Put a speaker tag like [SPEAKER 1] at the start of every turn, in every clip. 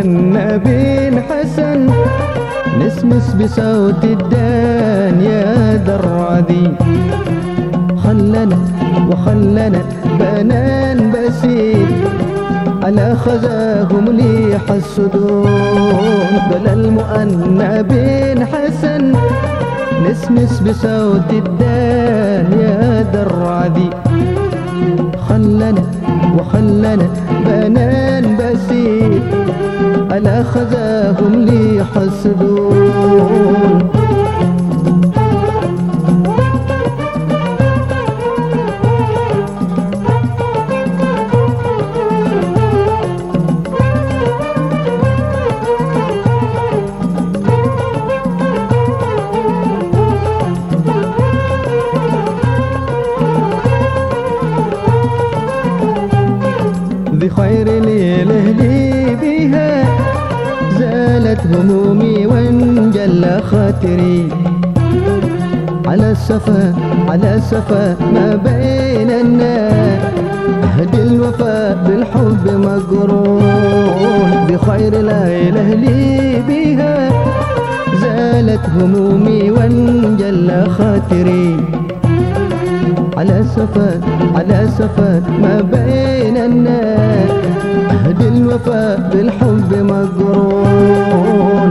[SPEAKER 1] المؤنب حسن نسمس بصوت الدان يا درادي خلنا وخلنا بنان بسيط على خزاهم لي حسدون بل المؤنب حسن نسمس بصوت الدان يا درادي خلنا وخلنا بنان بسيط على خذاهم لي حسدون. زالت همومي وانجلى خاطري. على السفا على السفا ما بين الناس. أهدي الوفاء بالحب مقرون بخير ليلة لي بها. زالت همومي وانجلى خاطري. على سفر على سفر ما بين أهد الوفاء بالحب مقرون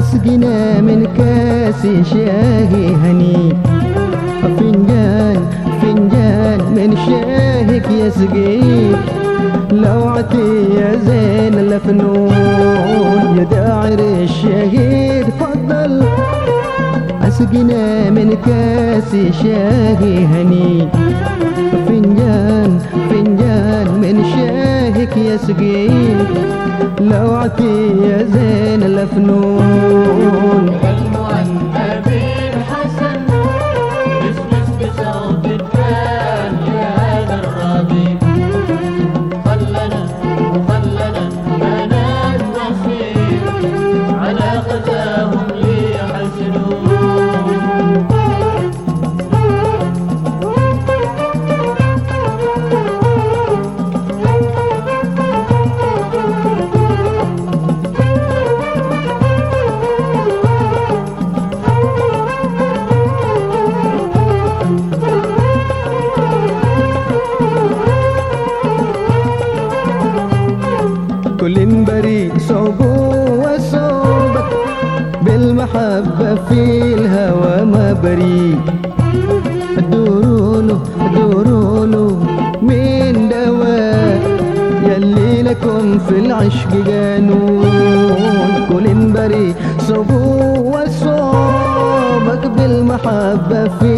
[SPEAKER 1] أسقنا من كاس شاهي هني. فنجان فنجان من شاهك يسقيك لوعتي يا زين الفنون يا داعر الشهيد فضل أسقنا من كاس شاهي هني. فنجان فنجان من شاهك يسقيك لوعتي يا زين الفنون كل بريء صوبه وصوبك بالمحبة في الهوى ما بريء. دوروا له من دواء. يلي لكم في العشق قانون كل بريء صوبه وصوبك بالمحبة في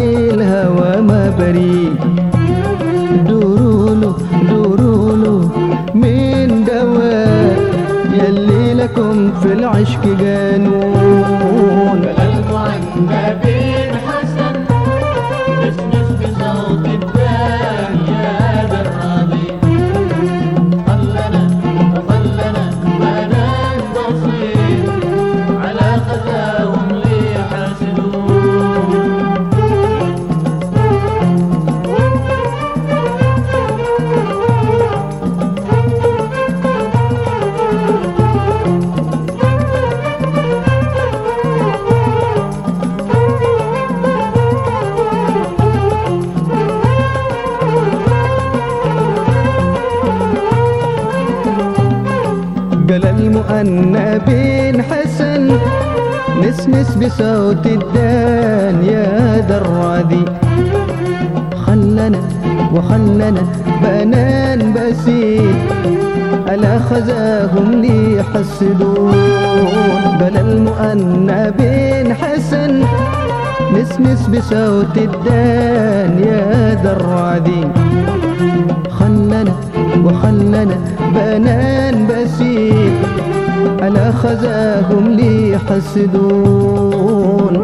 [SPEAKER 1] لكم في العشق قانون
[SPEAKER 2] المعنى نسنس بصوت
[SPEAKER 1] الدان يا درادي خلنا وخلنا بنان بسيط ألا خزاهم لي يحسدون بل المؤنى بن حسن. مسمس بصوت الدان يا درادي خلنا وخلنا بنان بسيط على خزاهم لي حسدون.